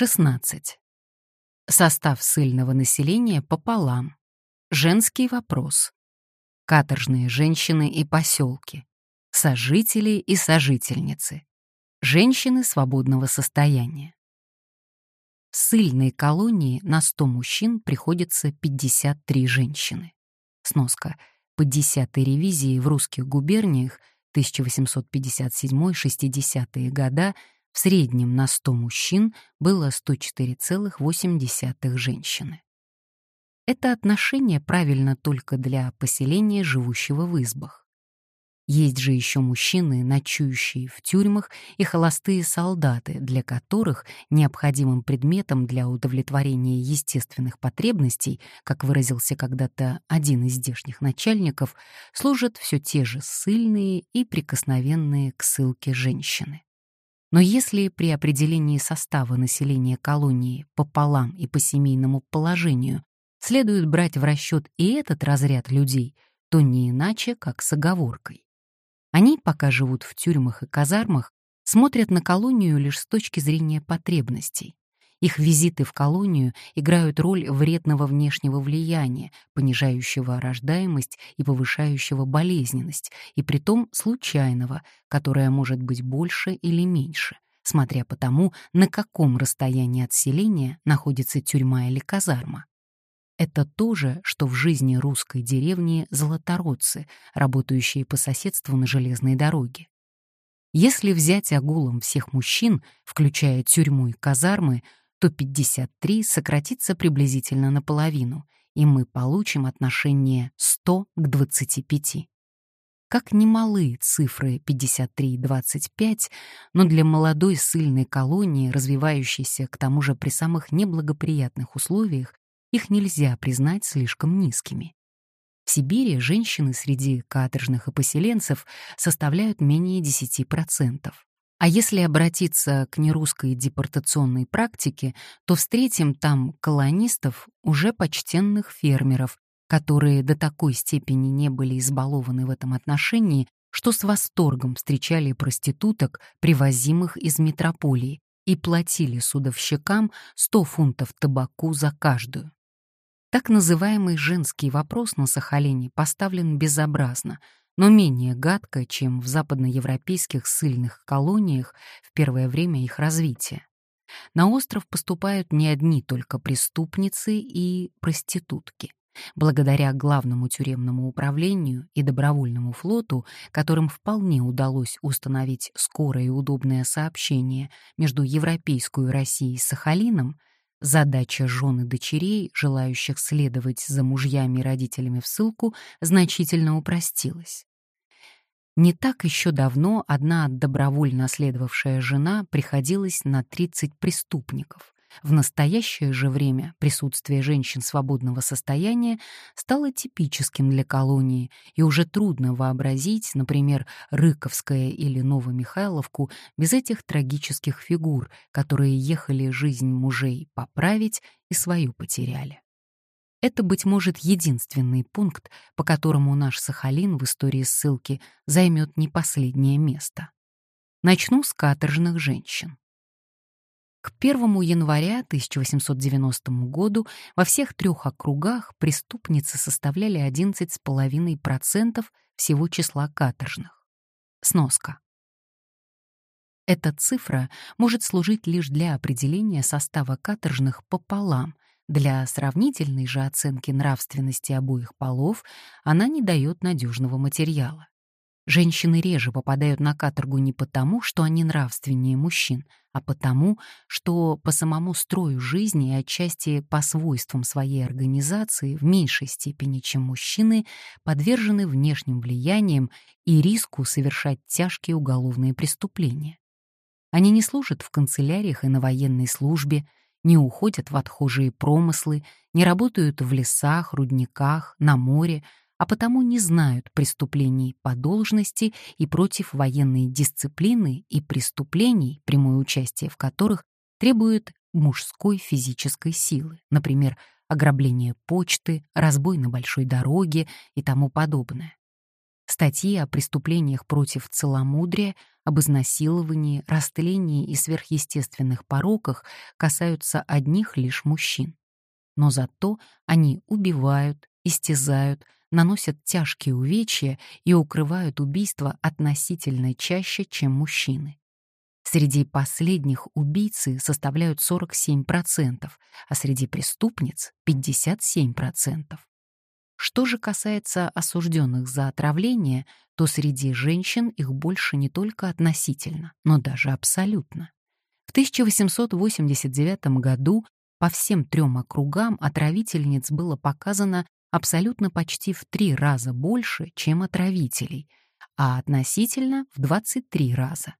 16. Состав ссыльного населения пополам. Женский вопрос. Каторжные женщины и поселки. Сожители и сожительницы. Женщины свободного состояния. В ссыльной колонии на 100 мужчин приходится 53 женщины. Сноска. По 10 ревизии в русских губерниях 1857-60-е года среднем на 100 мужчин было 104,8 женщины. Это отношение правильно только для поселения, живущего в избах. Есть же еще мужчины, ночующие в тюрьмах, и холостые солдаты, для которых необходимым предметом для удовлетворения естественных потребностей, как выразился когда-то один из здешних начальников, служат все те же ссыльные и прикосновенные к ссылке женщины. Но если при определении состава населения колонии по полам и по семейному положению следует брать в расчет и этот разряд людей, то не иначе, как с оговоркой. Они, пока живут в тюрьмах и казармах, смотрят на колонию лишь с точки зрения потребностей. Их визиты в колонию играют роль вредного внешнего влияния, понижающего рождаемость и повышающего болезненность, и притом случайного, которое может быть больше или меньше, смотря по тому, на каком расстоянии от селения находится тюрьма или казарма. Это то же, что в жизни русской деревни золотородцы, работающие по соседству на железной дороге. Если взять огулом всех мужчин, включая тюрьму и казармы, то 53 сократится приблизительно наполовину, и мы получим отношение 100 к 25. Как немалы цифры 53 и 25, но для молодой сильной колонии, развивающейся к тому же при самых неблагоприятных условиях, их нельзя признать слишком низкими. В Сибири женщины среди каторжных и поселенцев составляют менее 10%. А если обратиться к нерусской депортационной практике, то встретим там колонистов, уже почтенных фермеров, которые до такой степени не были избалованы в этом отношении, что с восторгом встречали проституток, привозимых из метрополии, и платили судовщикам 100 фунтов табаку за каждую. Так называемый женский вопрос на Сахалине поставлен безобразно, но менее гадко, чем в западноевропейских ссыльных колониях в первое время их развития. На остров поступают не одни только преступницы и проститутки. Благодаря главному тюремному управлению и добровольному флоту, которым вполне удалось установить скорое и удобное сообщение между Европейской Россией и Сахалином, Задача жен и дочерей, желающих следовать за мужьями и родителями в ссылку, значительно упростилась. Не так еще давно одна добровольно следовавшая жена приходилась на 30 преступников, в настоящее же время присутствие женщин свободного состояния стало типическим для колонии, и уже трудно вообразить, например, Рыковское или Новомихайловку без этих трагических фигур, которые ехали жизнь мужей поправить и свою потеряли. Это, быть может, единственный пункт, по которому наш Сахалин в истории ссылки займет не последнее место. Начну с каторжных женщин. К 1 января 1890 году во всех трех округах преступницы составляли 11,5% всего числа каторжных. Сноска. Эта цифра может служить лишь для определения состава каторжных пополам. Для сравнительной же оценки нравственности обоих полов она не дает надежного материала. Женщины реже попадают на каторгу не потому, что они нравственнее мужчин, а потому, что по самому строю жизни и отчасти по свойствам своей организации в меньшей степени, чем мужчины, подвержены внешним влияниям и риску совершать тяжкие уголовные преступления. Они не служат в канцеляриях и на военной службе, не уходят в отхожие промыслы, не работают в лесах, рудниках, на море, а потому не знают преступлений по должности и против военной дисциплины и преступлений, прямое участие в которых требует мужской физической силы, например, ограбление почты, разбой на большой дороге и тому подобное. Статьи о преступлениях против целомудрия об изнасиловании, растлении и сверхъестественных пороках касаются одних лишь мужчин. Но зато они убивают, истязают, наносят тяжкие увечья и укрывают убийства относительно чаще, чем мужчины. Среди последних убийцы составляют 47%, а среди преступниц — 57%. Что же касается осужденных за отравление, то среди женщин их больше не только относительно, но даже абсолютно. В 1889 году по всем трем округам отравительниц было показано абсолютно почти в три раза больше, чем отравителей, а относительно в 23 раза.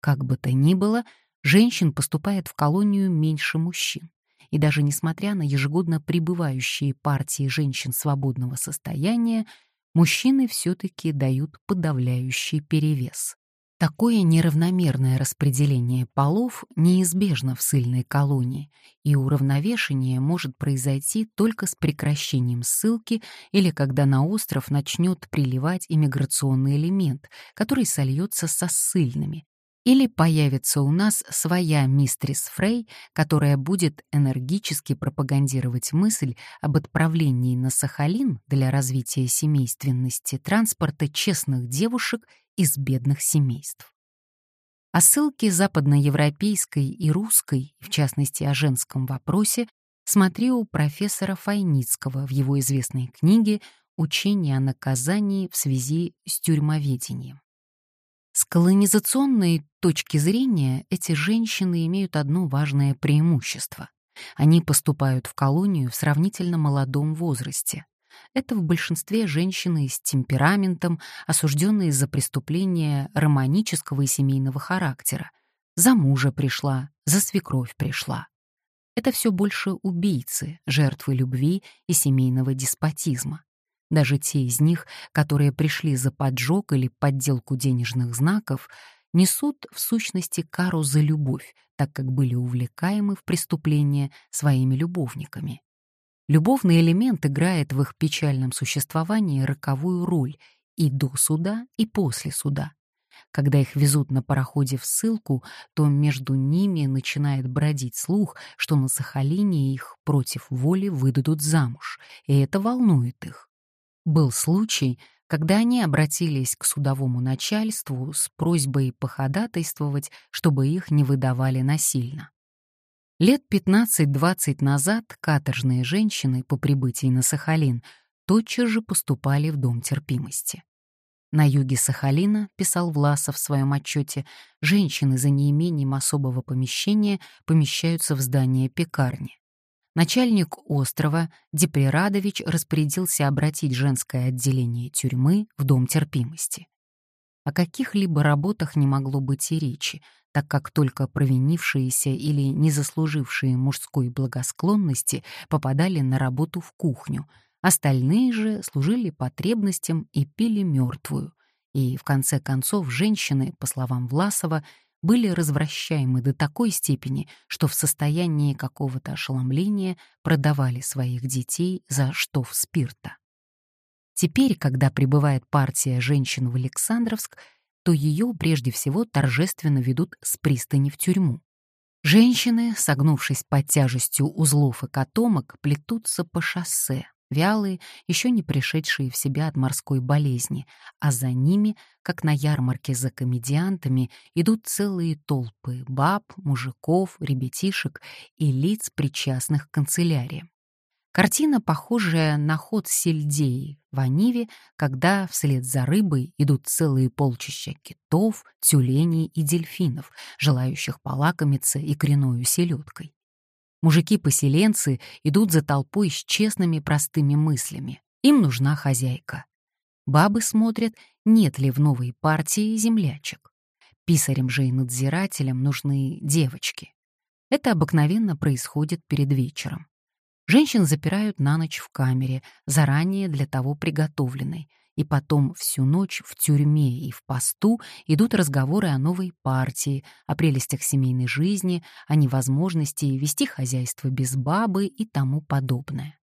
Как бы то ни было, женщин поступает в колонию меньше мужчин и даже несмотря на ежегодно прибывающие партии женщин свободного состояния, мужчины все-таки дают подавляющий перевес. Такое неравномерное распределение полов неизбежно в ссыльной колонии, и уравновешение может произойти только с прекращением ссылки или когда на остров начнет приливать иммиграционный элемент, который сольется со ссыльными, или появится у нас своя мистрис Фрей, которая будет энергически пропагандировать мысль об отправлении на Сахалин для развития семейственности транспорта честных девушек из бедных семейств. О ссылке западноевропейской и русской, в частности о женском вопросе, смотри у профессора Файницкого в его известной книге «Учение о наказании в связи с тюрьмоведением». С колонизационной точки зрения эти женщины имеют одно важное преимущество. Они поступают в колонию в сравнительно молодом возрасте. Это в большинстве женщины с темпераментом, осужденные за преступления романического и семейного характера. За мужа пришла, за свекровь пришла. Это все больше убийцы, жертвы любви и семейного деспотизма. Даже те из них, которые пришли за поджог или подделку денежных знаков, несут в сущности кару за любовь, так как были увлекаемы в преступление своими любовниками. Любовный элемент играет в их печальном существовании роковую роль и до суда, и после суда. Когда их везут на пароходе в ссылку, то между ними начинает бродить слух, что на Сахалине их против воли выдадут замуж, и это волнует их. Был случай, когда они обратились к судовому начальству с просьбой походатайствовать, чтобы их не выдавали насильно. Лет 15-20 назад каторжные женщины по прибытии на Сахалин тотчас же поступали в Дом терпимости. На юге Сахалина, писал Власов в своем отчете, женщины за неимением особого помещения помещаются в здание пекарни. Начальник острова Деприрадович распорядился обратить женское отделение тюрьмы в Дом терпимости. О каких-либо работах не могло быть и речи, так как только провинившиеся или не заслужившие мужской благосклонности попадали на работу в кухню, остальные же служили потребностям и пили мертвую. И, в конце концов, женщины, по словам Власова, были развращаемы до такой степени, что в состоянии какого-то ошеломления продавали своих детей за штоф спирта. Теперь, когда прибывает партия женщин в Александровск, то ее прежде всего торжественно ведут с пристани в тюрьму. Женщины, согнувшись под тяжестью узлов и котомок, плетутся по шоссе, вялые, еще не пришедшие в себя от морской болезни, а за ними, как на ярмарке за комедиантами, идут целые толпы баб, мужиков, ребятишек и лиц, причастных к канцеляриям. Картина, похожая на ход сельдеи в Аниве, когда вслед за рыбой идут целые полчища китов, тюленей и дельфинов, желающих полакомиться икреною селедкой. Мужики-поселенцы идут за толпой с честными простыми мыслями. Им нужна хозяйка. Бабы смотрят, нет ли в новой партии землячек. Писарям же и надзирателям нужны девочки. Это обыкновенно происходит перед вечером. Женщин запирают на ночь в камере, заранее для того приготовленной, и потом всю ночь в тюрьме и в посту идут разговоры о новой партии, о прелестях семейной жизни, о невозможности вести хозяйство без бабы и тому подобное.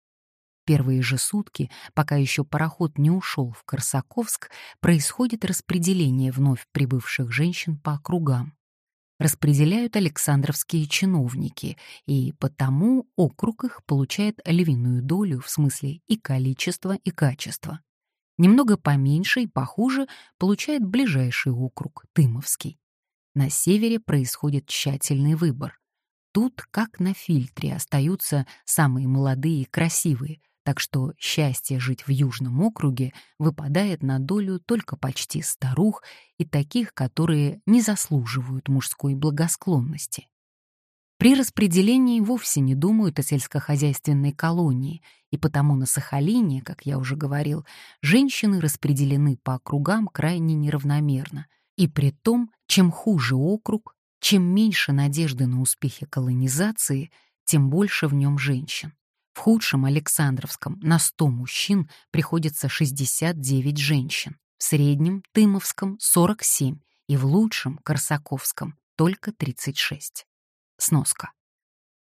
первые же сутки, пока еще пароход не ушел в Корсаковск, происходит распределение вновь прибывших женщин по округам. Распределяют Александровские чиновники, и потому округ их получает львиную долю в смысле и количества, и качества. Немного поменьше и похуже получает ближайший округ, Тымовский. На севере происходит тщательный выбор. Тут, как на фильтре, остаются самые молодые и красивые, так что счастье жить в Южном округе выпадает на долю только почти старух и таких, которые не заслуживают мужской благосклонности. При распределении вовсе не думают о сельскохозяйственной колонии, и потому на Сахалине, как я уже говорил, женщины распределены по округам крайне неравномерно, и при том, чем хуже округ, чем меньше надежды на успехи колонизации, тем больше в нем женщин. В худшем Александровском на 100 мужчин приходится 69 женщин, в среднем Тымовском — 47 и в лучшем Корсаковском — только 36. Сноска.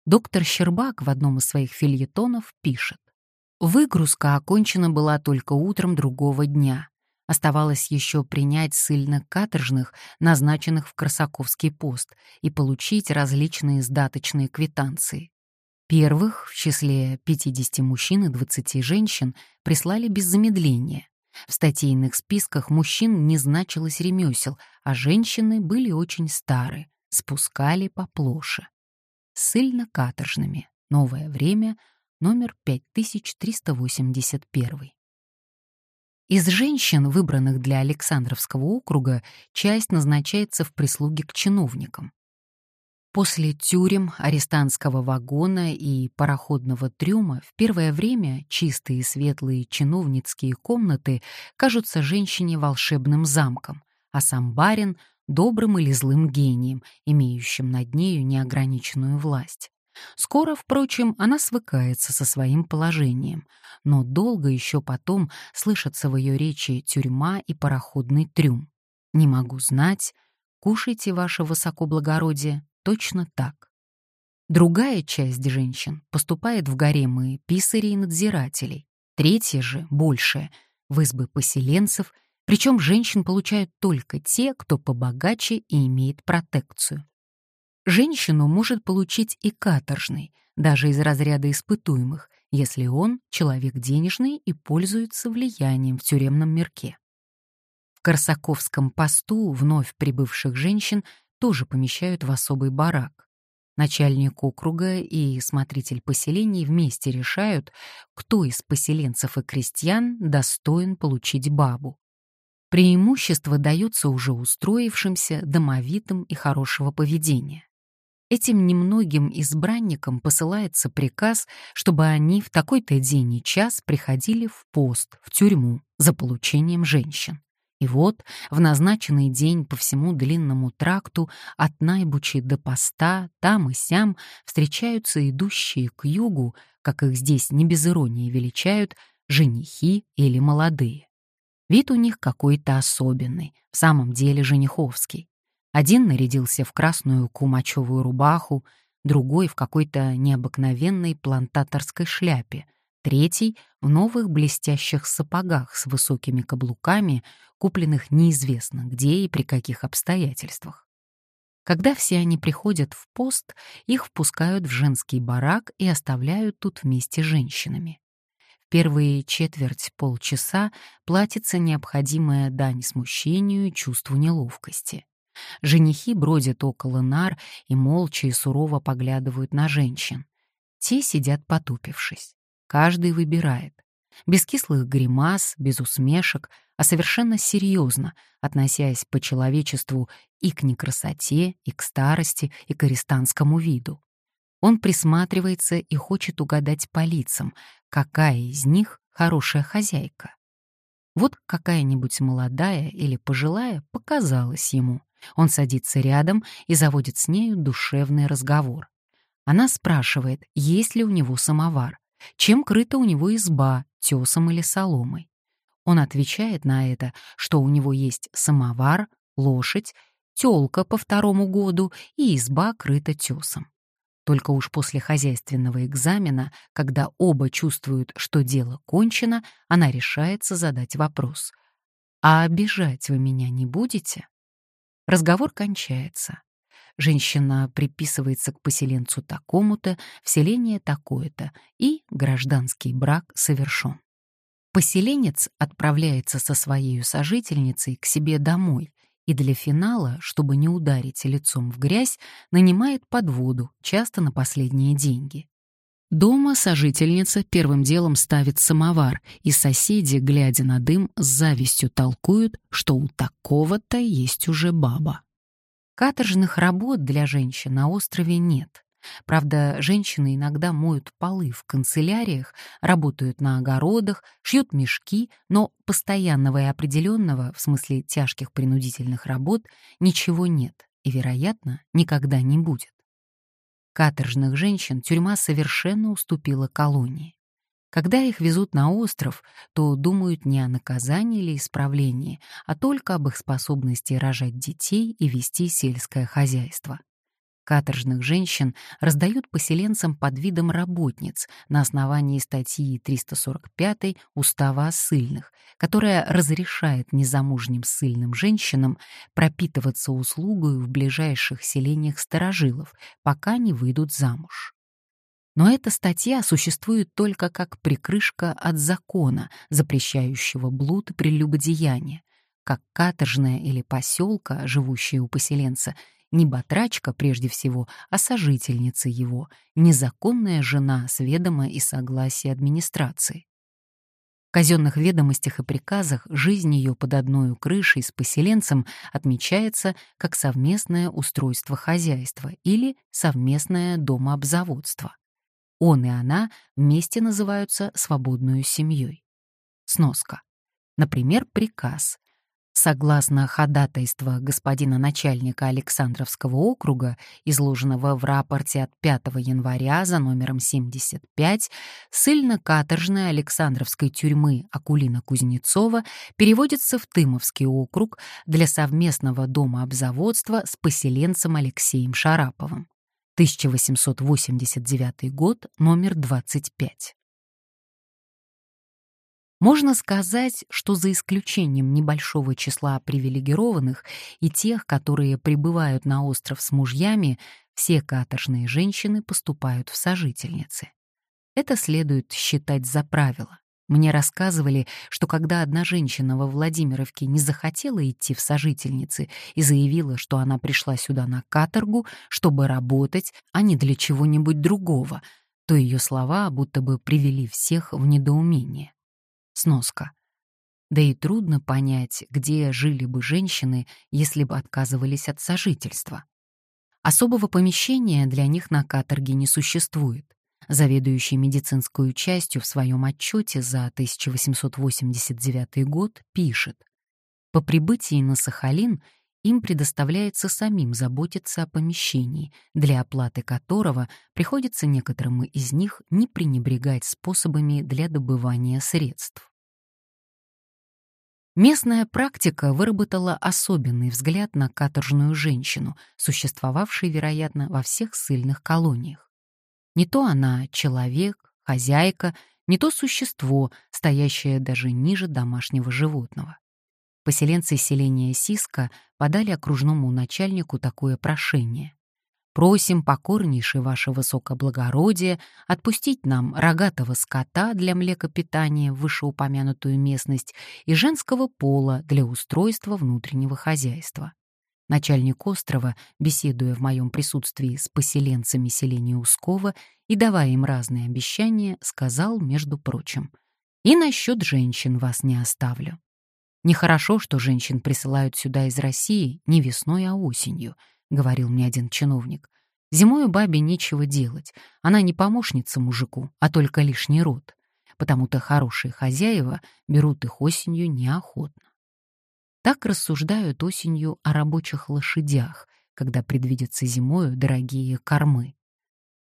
Доктор Щербак в одном из своих фильетонов пишет. Выгрузка окончена была только утром другого дня, Оставалось еще принять ссыльно-каторжных, назначенных в Красаковский пост, и получить различные сдаточные квитанции. Первых, в числе 50 мужчин и 20 женщин, прислали без замедления. В статейных списках мужчин не значилось ремесел, а женщины были очень стары, спускали поплоше. Ссыльно-каторжными. Новое время, номер 5381. Из женщин, выбранных для Александровского округа, часть назначается в прислуге к чиновникам. После тюрем, арестантского вагона и пароходного трюма в первое время чистые светлые чиновницкие комнаты кажутся женщине волшебным замком, а сам барин — добрым или злым гением, имеющим над нею неограниченную власть. Скоро, впрочем, она свыкается со своим положением, но долго еще потом слышатся в ее речи тюрьма и пароходный трюм. «Не могу знать, кушайте, ваше высокоблагородие, точно так». Другая часть женщин поступает в гаремы писарей и надзирателей, третья же, большая, в избы поселенцев, причем женщин получают только те, кто побогаче и имеет протекцию. Женщину может получить и каторжный, даже из разряда испытуемых, если он человек денежный и пользуется влиянием в тюремном мирке. В Корсаковском посту вновь прибывших женщин тоже помещают в особый барак. Начальник округа и смотритель поселений вместе решают, кто из поселенцев и крестьян достоин получить бабу. Преимущество дается уже устроившимся, домовитым и хорошего поведения. Этим немногим избранникам посылается приказ, чтобы они в такой-то день и час приходили в пост, в тюрьму, за получением женщин. И вот в назначенный день по всему длинному тракту от Найбучи до поста, там и сям, встречаются идущие к югу, как их здесь не без иронии величают, женихи или молодые. Вид у них какой-то особенный, в самом деле жениховский. Один нарядился в красную кумачевую рубаху, другой в какой-то необыкновенной плантаторской шляпе, третий — в новых блестящих сапогах с высокими каблуками, купленных неизвестно где и при каких обстоятельствах. Когда все они приходят в пост, их впускают в женский барак и оставляют тут вместе с женщинами. В первые четверть полчаса платится необходимая дань смущению и чувству неловкости. Женихи бродят около нар и молча и сурово поглядывают на женщин. Те сидят потупившись. Каждый выбирает. Без кислых гримас, без усмешек, а совершенно серьезно, относясь по человечеству и к некрасоте, и к старости, и к арестантскому виду. Он присматривается и хочет угадать по лицам, какая из них хорошая хозяйка. Вот какая-нибудь молодая или пожилая показалась ему — он садится рядом и заводит с нею душевный разговор. Она спрашивает, есть ли у него самовар, чем крыта у него изба, тесом или соломой. Он отвечает на это, что у него есть самовар, лошадь, тёлка по второму году и изба крыта тесом. Только уж после хозяйственного экзамена, когда оба чувствуют, что дело кончено, она решается задать вопрос. «А обижать вы меня не будете?» Разговор кончается. Женщина приписывается к поселенцу такому-то, вселение такое-то, и гражданский брак совершен. Поселенец отправляется со своей сожительницей к себе домой и для финала, чтобы не ударить лицом в грязь, нанимает подводу, часто на последние деньги. Дома сожительница первым делом ставит самовар, и соседи, глядя на дым, с завистью толкуют, что у такого-то есть уже баба. Каторжных работ для женщин на острове нет. Правда, женщины иногда моют полы в канцеляриях, работают на огородах, шьют мешки, но постоянного и определенного, в смысле тяжких принудительных работ, ничего нет и, вероятно, никогда не будет. Каторжных женщин тюрьма совершенно уступила колонии. Когда их везут на остров, то думают не о наказании или исправлении, а только об их способности рожать детей и вести сельское хозяйство. Каторжных женщин раздают поселенцам под видом работниц на основании статьи 345 Устава ссыльных, которая разрешает незамужним ссыльным женщинам пропитываться услугой в ближайших селениях старожилов, пока не выйдут замуж. Но эта статья существует только как прикрышка от закона, запрещающего блуд и прелюбодеяние, как каторжная или поселка, живущая у поселенца, не батрачка прежде всего, а сожительница его, незаконная жена с ведома и согласия администрации. В казенных ведомостях и приказах жизнь ее под одной крышей с поселенцем отмечается как совместное устройство хозяйства или совместное домообзаводство. Он и она вместе называются свободную семьей. Сноска. Например, приказ Согласно ходатайства господина начальника Александровского округа, изложенного в рапорте от 5 января за номером 75, ссыльно-каторжная Александровской тюрьмы Акулина Кузнецова переводится в Тымовский округ для совместного дома обзаводства с поселенцем Алексеем Шараповым. 1889 год, номер 25. Можно сказать, что за исключением небольшого числа привилегированных и тех, которые прибывают на остров с мужьями, все каторжные женщины поступают в сожительницы. Это следует считать за правило. Мне рассказывали, что когда одна женщина во Владимировке не захотела идти в сожительницы и заявила, что она пришла сюда на каторгу, чтобы работать, а не для чего-нибудь другого, то ее слова будто бы привели всех в недоумение. Сноска. Да и трудно понять, где жили бы женщины, если бы отказывались от сожительства. Особого помещения для них на каторге не существует. Заведующий медицинскую частью в своем отчете за 1889 год пишет, «По прибытии на Сахалин им предоставляется самим заботиться о помещении, для оплаты которого приходится некоторым из них не пренебрегать способами для добывания средств. Местная практика выработала особенный взгляд на каторжную женщину, существовавшую, вероятно, во всех ссыльных колониях. Не то она человек, хозяйка, не то существо, стоящее даже ниже домашнего животного. Поселенцы селения Сиска подали окружному начальнику такое прошение. «Просим покорнейше ваше высокоблагородие отпустить нам рогатого скота для млекопитания в вышеупомянутую местность и женского пола для устройства внутреннего хозяйства». Начальник острова, беседуя в моем присутствии с поселенцами селения Ускова и давая им разные обещания, сказал, между прочим, «И насчет женщин вас не оставлю. Нехорошо, что женщин присылают сюда из России не весной, а осенью, говорил мне один чиновник. Зимой бабе нечего делать. Она не помощница мужику, а только лишний род. Потому-то хорошие хозяева берут их осенью неохотно. Так рассуждают осенью о рабочих лошадях, когда предвидятся зимою дорогие кормы.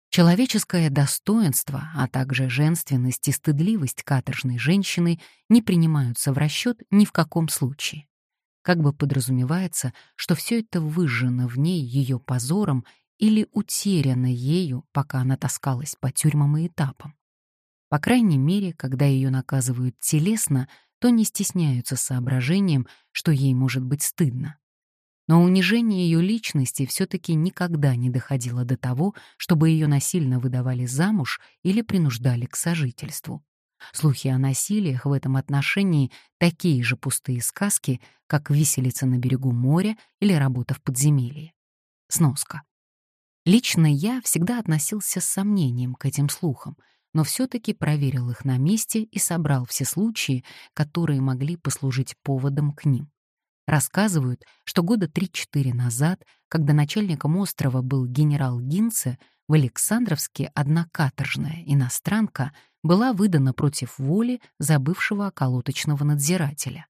Человеческое достоинство, а также женственность и стыдливость каторжной женщины не принимаются в расчет ни в каком случае. Как бы подразумевается, что все это выжжено в ней ее позором или утеряна ею, пока она таскалась по тюрьмам и этапам. По крайней мере, когда ее наказывают телесно, то не стесняются соображением, что ей может быть стыдно. Но унижение ее личности все-таки никогда не доходило до того, чтобы ее насильно выдавали замуж или принуждали к сожительству. Слухи о насилиях в этом отношении такие же пустые сказки, как виселица на берегу моря или работа в подземелье. Сноска. Лично я всегда относился с сомнением к этим слухам, но все-таки проверил их на месте и собрал все случаи, которые могли послужить поводом к ним. Рассказывают, что года 3-4 назад, когда начальником острова был генерал Гинце, в Александровске одна каторжная иностранка была выдана против воли забывшего околоточного надзирателя.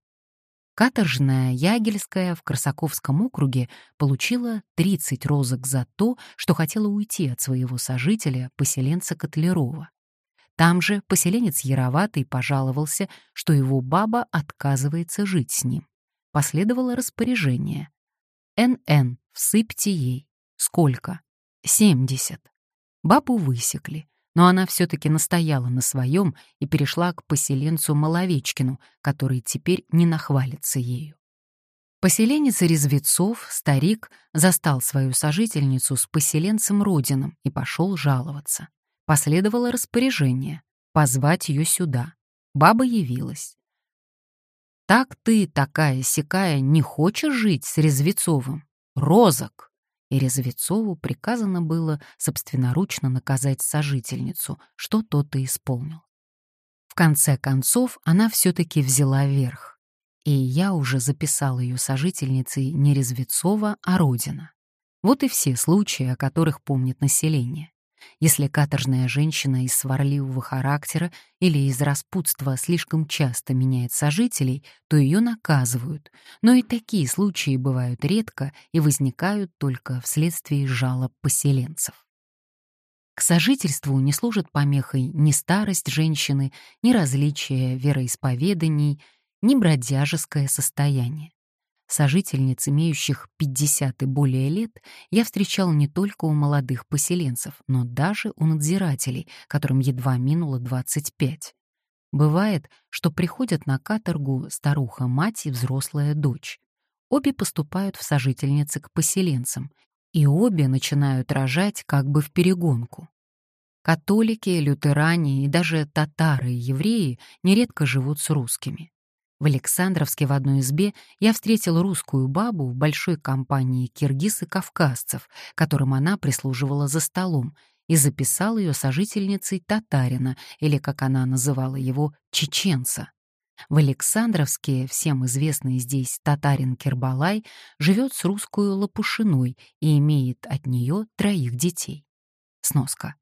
Каторжная Ягельская в Красаковском округе получила 30 розок за то, что хотела уйти от своего сожителя, поселенца Котлерова. Там же поселенец Яроватый пожаловался, что его баба отказывается жить с ним. Последовало распоряжение. «НН, всыпьте ей. Сколько?» «Семьдесят». Бабу высекли, но она все-таки настояла на своем и перешла к поселенцу Маловечкину, который теперь не нахвалится ею. Поселенец Резвецов, старик, застал свою сожительницу с поселенцем Родином и пошел жаловаться. Последовало распоряжение — позвать ее сюда. Баба явилась. «Так ты, такая сякая, не хочешь жить с Резвецовым? Розок!» и Резвецову приказано было собственноручно наказать сожительницу, что тот и исполнил. В конце концов, она все-таки взяла верх, и я уже записал ее сожительницей не Резвецова, а Родина. Вот и все случаи, о которых помнит население. Если каторжная женщина из сварливого характера или из распутства слишком часто меняет сожителей, то ее наказывают, но и такие случаи бывают редко и возникают только вследствие жалоб поселенцев. К сожительству не служит помехой ни старость женщины, ни различие вероисповеданий, ни бродяжеское состояние. Сожительниц, имеющих 50 и более лет, я встречал не только у молодых поселенцев, но даже у надзирателей, которым едва минуло 25. Бывает, что приходят на каторгу старуха-мать и взрослая дочь. Обе поступают в сожительницы к поселенцам, и обе начинают рожать как бы в перегонку. Католики, лютеране и даже татары и евреи нередко живут с русскими. В Александровске в одной избе я встретил русскую бабу в большой компании киргиз и кавказцев, которым она прислуживала за столом, и записал ее сожительницей татарина, или, как она называла его, чеченца. В Александровске, всем известный здесь татарин Кербалай, живет с русскую Лопушиной и имеет от нее троих детей. Сноска.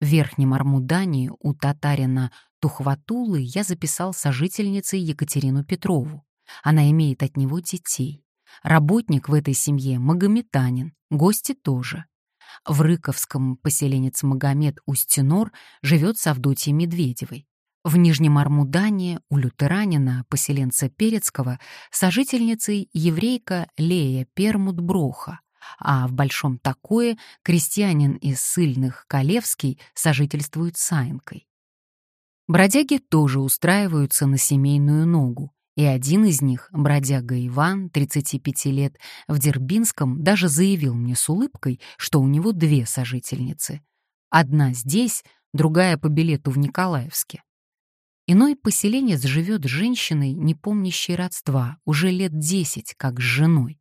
В Верхнем Армудане у татарина Тухватулы я записал сожительницей Екатерину Петрову. Она имеет от него детей. Работник в этой семье магометанин, гости тоже. В Рыковском поселенец Магомед Устинор живет с Авдотьей Медведевой. В Нижнем Армудане у лютеранина, поселенца Перецкого, сожительницей еврейка Лея Пермут-Броха, а в Большом Такое крестьянин из Сыльных Калевский сожительствует с Айнкой. Бродяги тоже устраиваются на семейную ногу, и один из них, бродяга Иван, 35 лет, в Дербинском даже заявил мне с улыбкой, что у него две сожительницы. Одна здесь, другая по билету в Николаевске. Иной поселенец живет с женщиной, не помнящей родства, уже лет десять, как с женой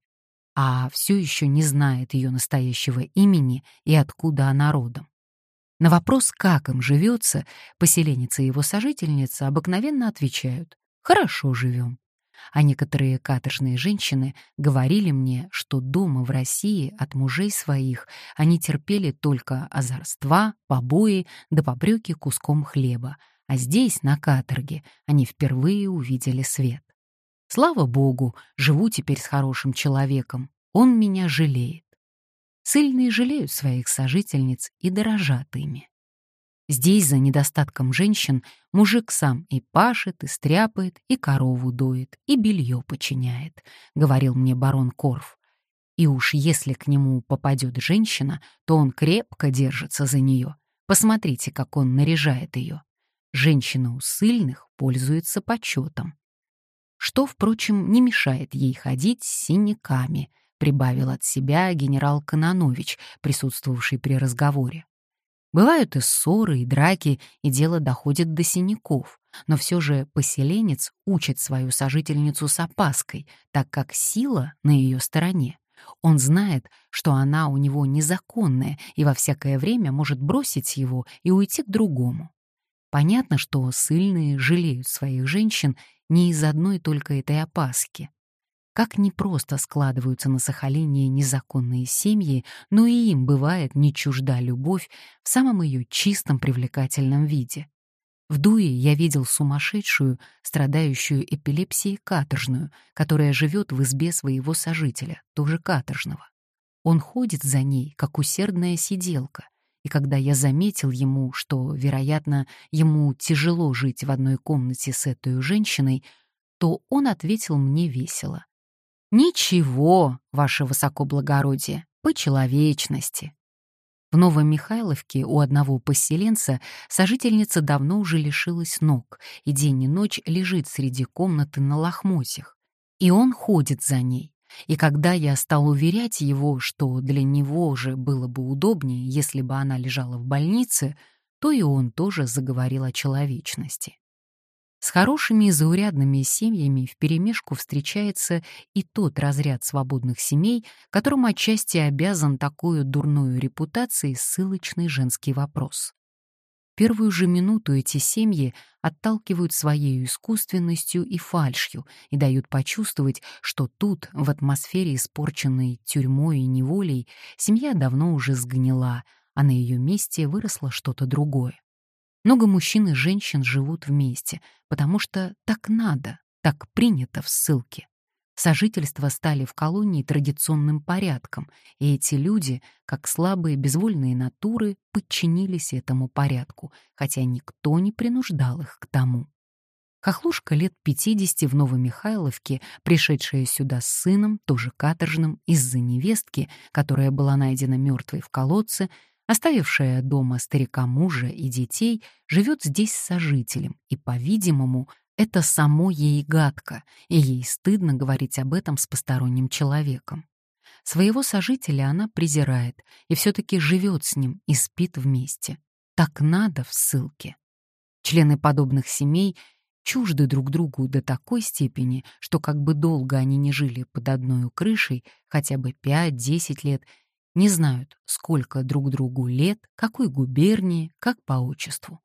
а все еще не знает ее настоящего имени и откуда она родом. На вопрос, как им живется, поселенница и его сожительница обыкновенно отвечают «хорошо живем». А некоторые каторжные женщины говорили мне, что дома в России от мужей своих они терпели только озорства, побои да побрюки куском хлеба, а здесь, на каторге, они впервые увидели свет. Слава богу, живу теперь с хорошим человеком. Он меня жалеет. Сыльные жалеют своих сожительниц и дорожат ими. Здесь за недостатком женщин мужик сам и пашет, и стряпает, и корову доит, и белье починяет, — говорил мне барон Корф. И уж если к нему попадет женщина, то он крепко держится за нее. Посмотрите, как он наряжает ее. Женщина у сильных пользуется почетом. Что, впрочем, не мешает ей ходить с синяками, прибавил от себя генерал Кононович, присутствовавший при разговоре. Бывают и ссоры, и драки, и дело доходит до синяков, но все же поселенец учит свою сожительницу с опаской, так как сила на ее стороне. Он знает, что она у него незаконная и во всякое время может бросить его и уйти к другому. Понятно, что сильные жалеют своих женщин не из одной только этой опаски. Как непросто складываются на Сахалине незаконные семьи, но и им бывает не чужда любовь в самом ее чистом привлекательном виде. В Дуе я видел сумасшедшую, страдающую эпилепсией каторжную, которая живет в избе своего сожителя, тоже каторжного. Он ходит за ней, как усердная сиделка, и когда я заметил ему, что, вероятно, ему тяжело жить в одной комнате с этой женщиной, то он ответил мне весело. «Ничего, ваше высокоблагородие, по человечности. В Новомихайловке у одного поселенца сожительница давно уже лишилась ног и день и ночь лежит среди комнаты на лохмотьях. И он ходит за ней. И когда я стал уверять его, что для него же было бы удобнее, если бы она лежала в больнице, то и он тоже заговорил о человечности. С хорошими и заурядными семьями вперемешку встречается и тот разряд свободных семей, которым отчасти обязан такую дурную репутацией ссылочный женский вопрос. Первую же минуту эти семьи отталкивают своей искусственностью и фальшью и дают почувствовать, что тут, в атмосфере, испорченной тюрьмой и неволей, семья давно уже сгнила, а на ее месте выросло что-то другое. Много мужчин и женщин живут вместе, потому что так надо, так принято в ссылке. Сожительства стали в колонии традиционным порядком, и эти люди, как слабые безвольные натуры, подчинились этому порядку, хотя никто не принуждал их к тому. Хохлушка лет 50 в Новомихайловке, пришедшая сюда с сыном, тоже каторжным, из-за невестки, которая была найдена мертвой в колодце, оставившая дома старика мужа и детей, живет здесь с сожителем, и, по-видимому, это само ей гадко, и ей стыдно говорить об этом с посторонним человеком. Своего сожителя она презирает и все-таки живет с ним и спит вместе. Так надо в ссылке. Члены подобных семей чужды друг другу до такой степени, что как бы долго они не жили под одной крышей, хотя бы 5-10 лет, не знают, сколько друг другу лет, какой губернии, как по отчеству.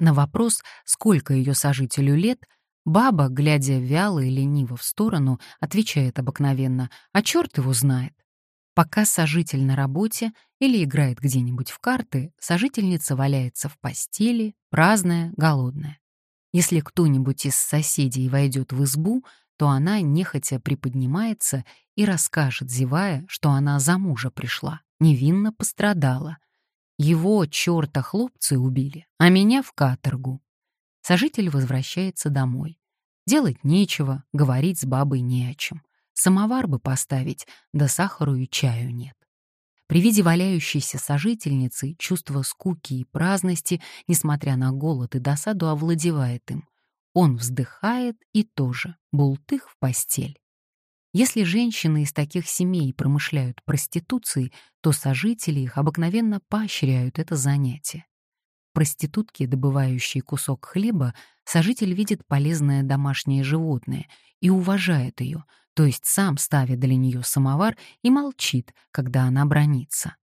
На вопрос, сколько ее сожителю лет, баба, глядя вяло и лениво в сторону, отвечает обыкновенно, а черт его знает. Пока сожитель на работе или играет где-нибудь в карты, сожительница валяется в постели, праздная, голодная. Если кто-нибудь из соседей войдет в избу, то она нехотя приподнимается и расскажет, зевая, что она за мужа пришла, невинно пострадала. Его черта хлопцы убили, а меня в каторгу. Сожитель возвращается домой. Делать нечего, говорить с бабой не о чем. Самовар бы поставить, да сахару и чаю нет. При виде валяющейся сожительницы чувство скуки и праздности, несмотря на голод и досаду, овладевает им. Он вздыхает и тоже, бултых в постель. Если женщины из таких семей промышляют проституцией, то сожители их обыкновенно поощряют это занятие. Проститутки, добывающие кусок хлеба, сожитель видит полезное домашнее животное и уважает ее, то есть сам ставит для нее самовар и молчит, когда она бронится.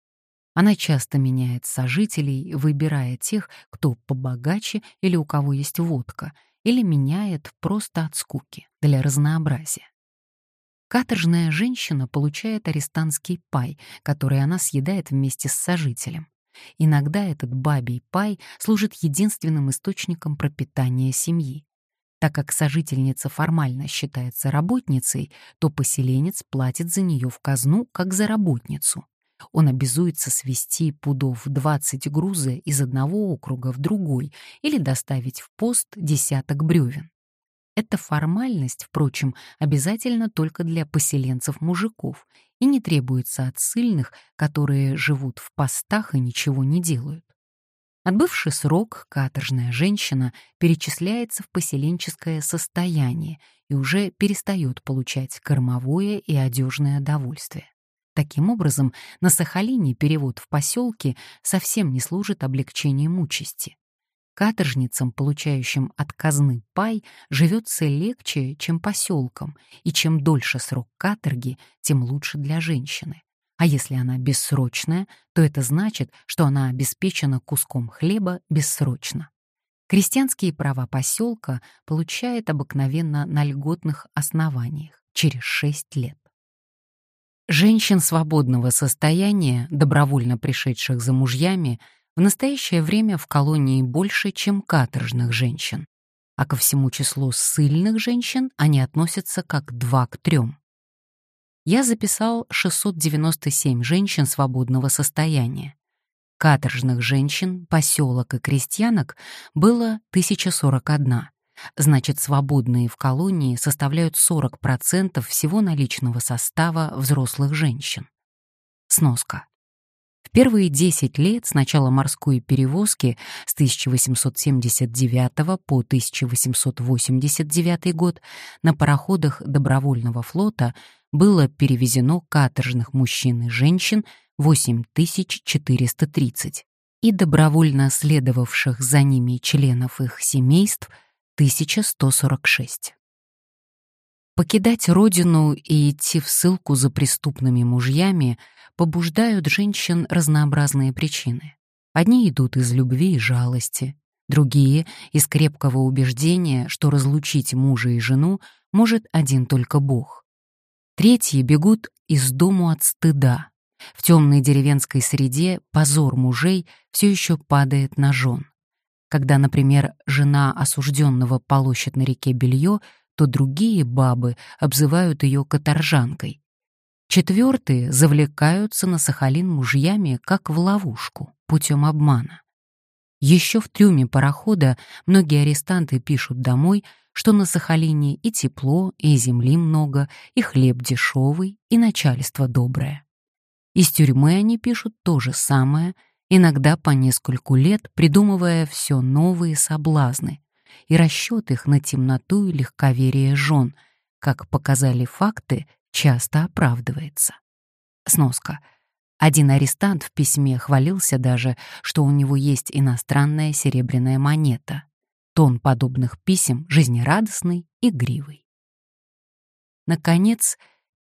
Она часто меняет сожителей, выбирая тех, кто побогаче или у кого есть водка — или меняет просто от скуки, для разнообразия. Каторжная женщина получает арестантский пай, который она съедает вместе с сожителем. Иногда этот бабий пай служит единственным источником пропитания семьи. Так как сожительница формально считается работницей, то поселенец платит за нее в казну как за работницу. Он обязуется свести пудов 20 груза из одного округа в другой или доставить в пост десяток бревен. Эта формальность, впрочем, обязательно только для поселенцев-мужиков и не требуется от ссыльных, которые живут в постах и ничего не делают. Отбывший срок, каторжная женщина перечисляется в поселенческое состояние и уже перестает получать кормовое и одежное довольствие. Таким образом, на Сахалине перевод в поселки совсем не служит облегчением участи. Каторжницам, получающим от казны пай, живется легче, чем поселкам, и чем дольше срок каторги, тем лучше для женщины. А если она бессрочная, то это значит, что она обеспечена куском хлеба бессрочно. Крестьянские права поселка получает обыкновенно на льготных основаниях через 6 лет. Женщин свободного состояния, добровольно пришедших за мужьями, в настоящее время в колонии больше, чем каторжных женщин, а ко всему числу ссыльных женщин они относятся как два к трем. Я записал 697 женщин свободного состояния. Каторжных женщин, поселок и крестьянок было 1041, значит, свободные в колонии составляют 40% всего наличного состава взрослых женщин. Сноска. В первые 10 лет с начала морской перевозки с 1879 по 1889 год на пароходах добровольного флота было перевезено каторжных мужчин и женщин 8430 и добровольно следовавших за ними членов их семейств 1146. Покидать родину и идти в ссылку за преступными мужьями побуждают женщин разнообразные причины. Одни идут из любви и жалости, другие — из крепкого убеждения, что разлучить мужа и жену может один только Бог. Третьи бегут из дому от стыда. В темной деревенской среде позор мужей все еще падает на жен. Когда, например, жена осужденного полощет на реке белье, то другие бабы обзывают ее каторжанкой. Четвертые завлекаются на Сахалин мужьями, как в ловушку, путем обмана. Еще в трюме парохода многие арестанты пишут домой, что на Сахалине и тепло, и земли много, и хлеб дешевый, и начальство доброе. Из тюрьмы они пишут то же самое, иногда по нескольку лет, придумывая все новые соблазны, и расчет их на темноту и легковерие жен, как показали факты, часто оправдывается. Сноска. Один арестант в письме хвалился даже, что у него есть иностранная серебряная монета. Тон подобных писем жизнерадостный, игривый. Наконец,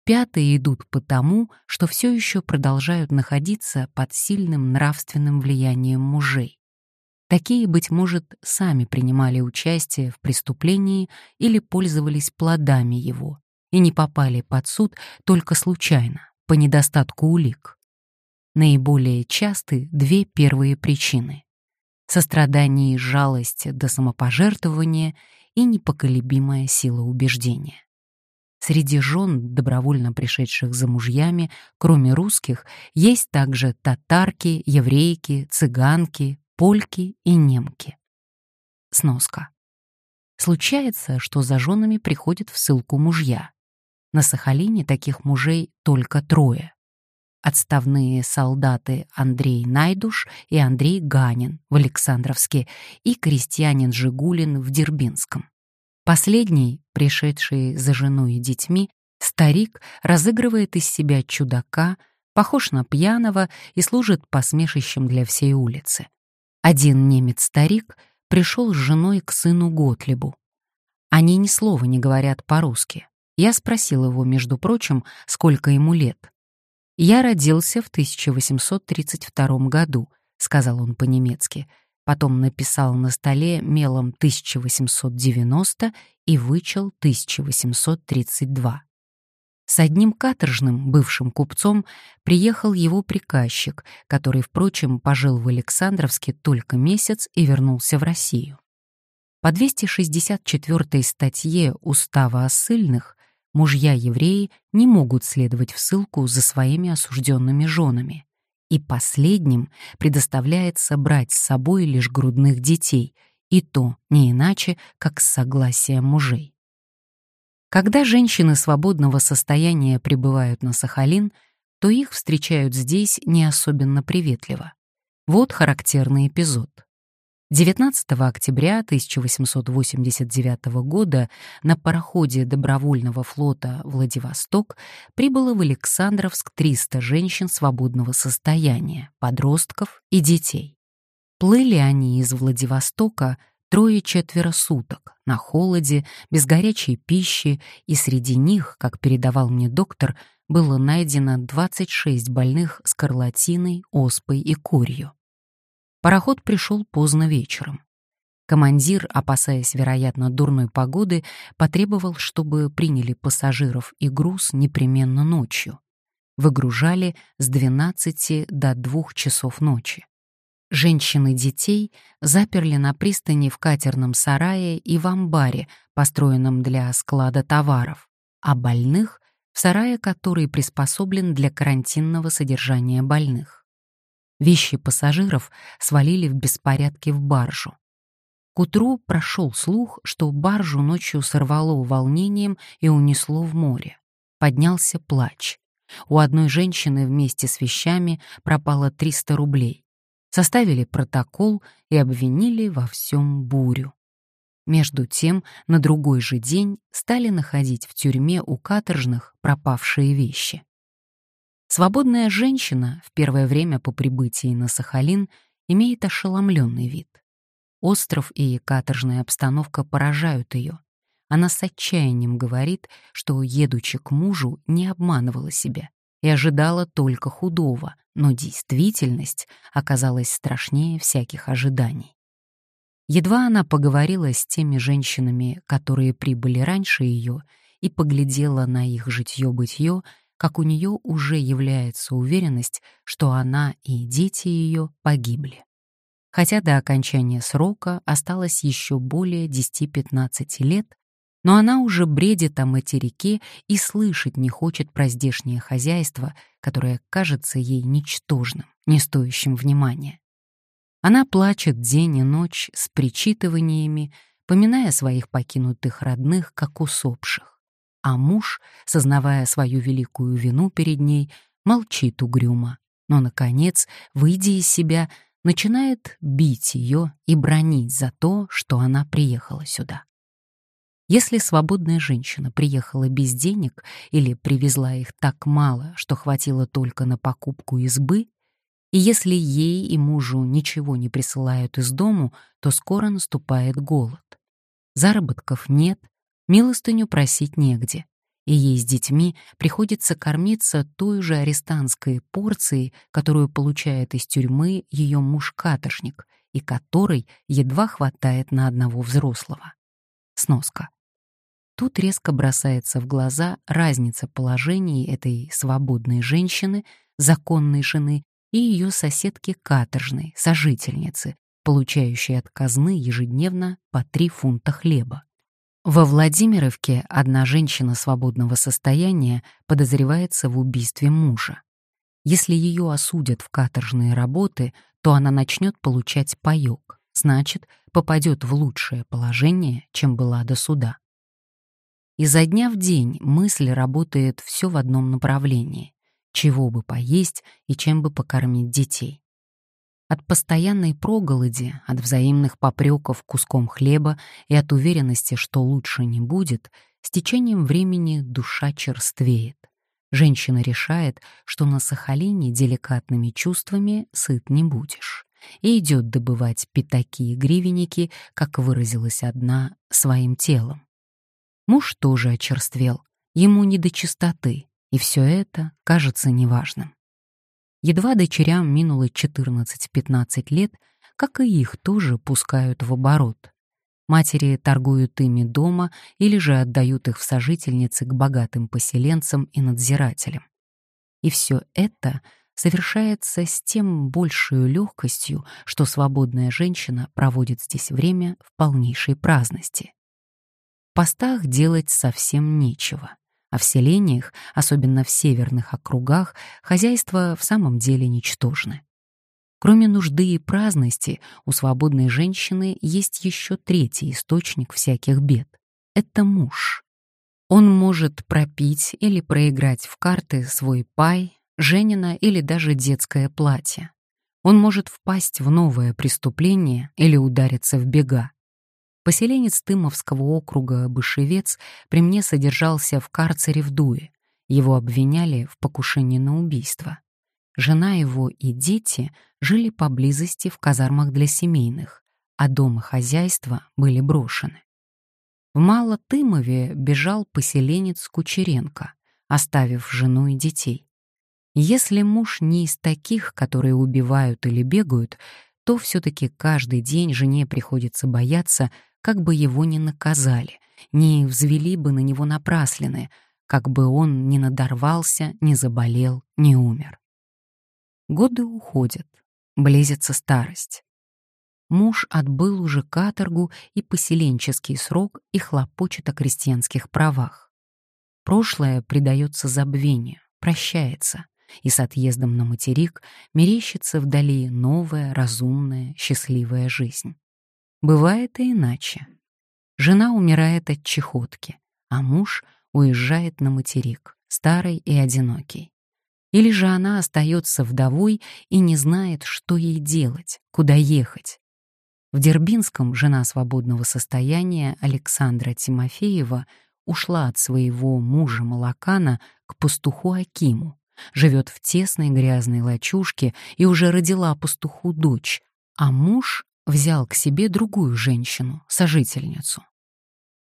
пятые идут потому, что все еще продолжают находиться под сильным нравственным влиянием мужей. Такие, быть может, сами принимали участие в преступлении или пользовались плодами его и не попали под суд только случайно, по недостатку улик. Наиболее часты две первые причины — сострадание и жалость до самопожертвования и непоколебимая сила убеждения. Среди жен, добровольно пришедших за мужьями, кроме русских, есть также татарки, еврейки, цыганки, польки и немки. Сноска. Случается, что за женами приходят в ссылку мужья. На Сахалине таких мужей только трое. Отставные солдаты Андрей Найдуш и Андрей Ганин в Александровске и крестьянин Жигулин в Дербинском. Последний, пришедший за женой и детьми, старик разыгрывает из себя чудака, похож на пьяного и служит посмешищем для всей улицы. Один немец-старик пришел с женой к сыну Готлибу. Они ни слова не говорят по-русски. Я спросил его, между прочим, сколько ему лет. «Я родился в 1832 году», — сказал он по-немецки. Потом написал на столе мелом 1890 и вычел 1832. С одним каторжным, бывшим купцом, приехал его приказчик, который, впрочем, пожил в Александровске только месяц и вернулся в Россию. По 264 статье Устава о ссыльных мужья-евреи не могут следовать в ссылку за своими осужденными женами, и последним предоставляется брать с собой лишь грудных детей, и то не иначе, как с согласия мужей. Когда женщины свободного состояния прибывают на Сахалин, то их встречают здесь не особенно приветливо. Вот характерный эпизод. 19 октября 1889 года на пароходе добровольного флота «Владивосток» прибыло в Александровск 300 женщин свободного состояния, подростков и детей. Плыли они из Владивостока трое-четверо суток, на холоде, без горячей пищи, и среди них, как передавал мне доктор, было найдено 26 больных скарлатиной, оспой и курью. Пароход пришел поздно вечером. Командир, опасаясь, вероятно, дурной погоды, потребовал, чтобы приняли пассажиров и груз непременно ночью. Выгружали с 12 до 2 часов ночи. Женщин и детей заперли на пристани в катерном сарае и в амбаре, построенном для склада товаров, а больных — в сарае, который приспособлен для карантинного содержания больных. Вещи пассажиров свалили в беспорядке в баржу. К утру прошел слух, что баржу ночью сорвало волнением и унесло в море. Поднялся плач. У одной женщины вместе с вещами пропало 300 рублей. Составили протокол и обвинили во всем бурю. Между тем, на другой же день стали находить в тюрьме у каторжных пропавшие вещи. Свободная женщина в первое время по прибытии на Сахалин имеет ошеломленный вид. Остров и каторжная обстановка поражают ее. Она с отчаянием говорит, что, едучи к мужу, не обманывала себя и ожидала только худого, но действительность оказалась страшнее всяких ожиданий. Едва она поговорила с теми женщинами, которые прибыли раньше ее, и поглядела на их житье-бытье, как у нее уже является уверенность, что она и дети ее погибли. Хотя до окончания срока осталось еще более 10-15 лет, но она уже бредит о материке и слышать не хочет про здешнее хозяйство, которое кажется ей ничтожным, не стоящим внимания. Она плачет день и ночь с причитываниями, поминая своих покинутых родных, как усопших а муж, сознавая свою великую вину перед ней, молчит угрюмо, но, наконец, выйдя из себя, начинает бить ее и бронить за то, что она приехала сюда. Если свободная женщина приехала без денег или привезла их так мало, что хватило только на покупку избы, и если ей и мужу ничего не присылают из дому, то скоро наступает голод. Заработков нет, Милостыню просить негде, и ей с детьми приходится кормиться той же арестантской порцией, которую получает из тюрьмы ее муж-каторшник, и которой едва хватает на одного взрослого. Сноска. Тут резко бросается в глаза разница положений этой свободной женщины, законной жены, и ее соседки каторжной, сожительницы, получающей от казны ежедневно по три фунта хлеба. Во Владимировке одна женщина свободного состояния подозревается в убийстве мужа. Если ее осудят в каторжные работы, то она начнет получать паёк, значит, попадет в лучшее положение, чем была до суда. Изо дня в день мысль работает все в одном направлении — чего бы поесть и чем бы покормить детей. От постоянной проголоди, от взаимных попреков куском хлеба и от уверенности, что лучше не будет, с течением времени душа черствеет. Женщина решает, что на Сахалине деликатными чувствами сыт не будешь, и идет добывать пятаки и гривенники, как выразилась одна, своим телом. Муж тоже очерствел, ему не до чистоты, и все это кажется неважным. Едва дочерям минуло 14-15 лет, как и их тоже пускают в оборот. Матери торгуют ими дома или же отдают их в сожительницы к богатым поселенцам и надзирателям. И все это совершается с тем большей легкостью, что свободная женщина проводит здесь время в полнейшей праздности. В постах делать совсем нечего а в селениях, особенно в северных округах, хозяйства в самом деле ничтожны. Кроме нужды и праздности, у свободной женщины есть еще третий источник всяких бед — это муж. Он может пропить или проиграть в карты свой пай, Женина или даже детское платье. Он может впасть в новое преступление или удариться в бега. Поселенец Тымовского округа Бышевец при мне содержался в карцере в Дуе. Его обвиняли в покушении на убийство. Жена его и дети жили поблизости в казармах для семейных, а дом и хозяйство были брошены. В Малотымове бежал поселенец Кучеренко, оставив жену и детей. Если муж не из таких, которые убивают или бегают, то все-таки каждый день жене приходится бояться, как бы его не наказали, не взвели бы на него напраслины, как бы он не надорвался, не заболел, не умер. Годы уходят, близится старость. Муж отбыл уже каторгу и поселенческий срок и хлопочет о крестьянских правах. Прошлое предается забвению, прощается, и с отъездом на материк мерещится вдали новая, разумная, счастливая жизнь. Бывает и иначе. Жена умирает от чехотки, а муж уезжает на материк, старый и одинокий. Или же она остается вдовой и не знает, что ей делать, куда ехать. В Дербинском жена свободного состояния Александра Тимофеева ушла от своего мужа Малакана к пастуху Акиму, живет в тесной грязной лачушке и уже родила пастуху дочь, а муж взял к себе другую женщину, сожительницу.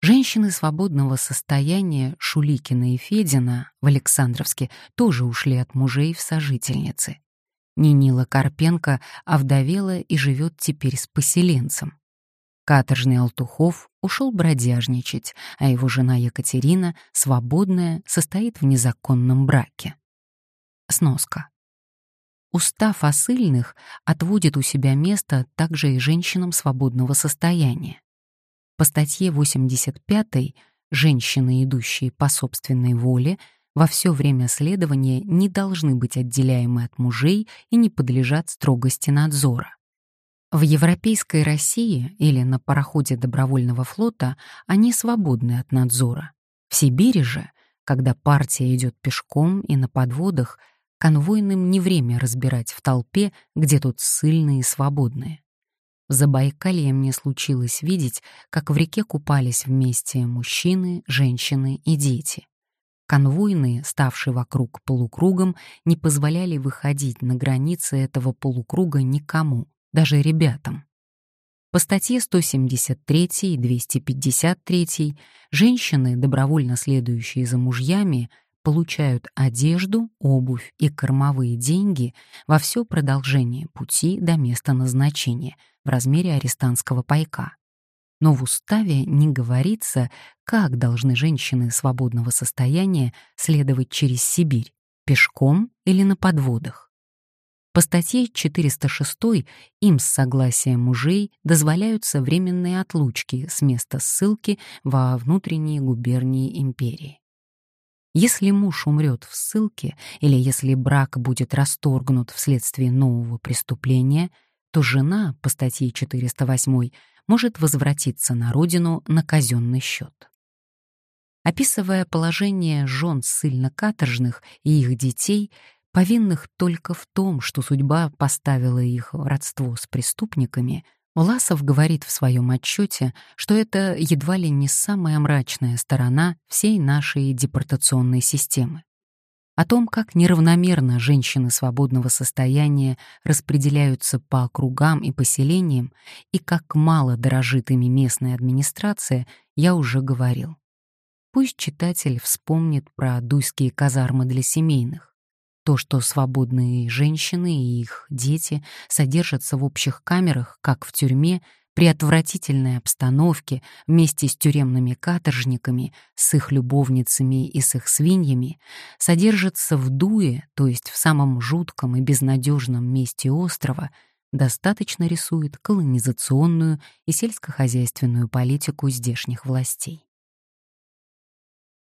Женщины свободного состояния Шуликина и Федина в Александровске тоже ушли от мужей в сожительницы. Нинила Карпенко овдовела и живет теперь с поселенцем. Каторжный Алтухов ушел бродяжничать, а его жена Екатерина, свободная, состоит в незаконном браке. Сноска. Устав осыльных отводит у себя место также и женщинам свободного состояния. По статье 85 «Женщины, идущие по собственной воле», во все время следования не должны быть отделяемы от мужей и не подлежат строгости надзора. В европейской России или на пароходе добровольного флота они свободны от надзора. В Сибири же, когда партия идет пешком и на подводах, конвойным не время разбирать в толпе, где тут ссыльные и свободные. В Забайкалье мне случилось видеть, как в реке купались вместе мужчины, женщины и дети. Конвойные, ставшие вокруг полукругом, не позволяли выходить на границы этого полукруга никому, даже ребятам. По статье 173 и 253 женщины, добровольно следующие за мужьями, получают одежду, обувь и кормовые деньги во все продолжение пути до места назначения в размере арестантского пайка. Но в уставе не говорится, как должны женщины свободного состояния следовать через Сибирь, пешком или на подводах. По статье 406 им с согласия мужей дозволяются временные отлучки с места ссылки во внутренние губернии империи. Если муж умрет в ссылке или если брак будет расторгнут вследствие нового преступления, то жена по статье 408 может возвратиться на родину на казенный счет. Описывая положение жен ссыльно-каторжных и их детей, повинных только в том, что судьба поставила их в родство с преступниками — Власов говорит в своем отчете, что это едва ли не самая мрачная сторона всей нашей депортационной системы. О том, как неравномерно женщины свободного состояния распределяются по округам и поселениям и как мало дорожит ими местная администрация, я уже говорил. Пусть читатель вспомнит про дуйские казармы для семейных. То, что свободные женщины и их дети содержатся в общих камерах, как в тюрьме, при отвратительной обстановке, вместе с тюремными каторжниками, с их любовницами и с их свиньями, содержатся в дуе, то есть в самом жутком и безнадежном месте острова, достаточно рисует колонизационную и сельскохозяйственную политику здешних властей.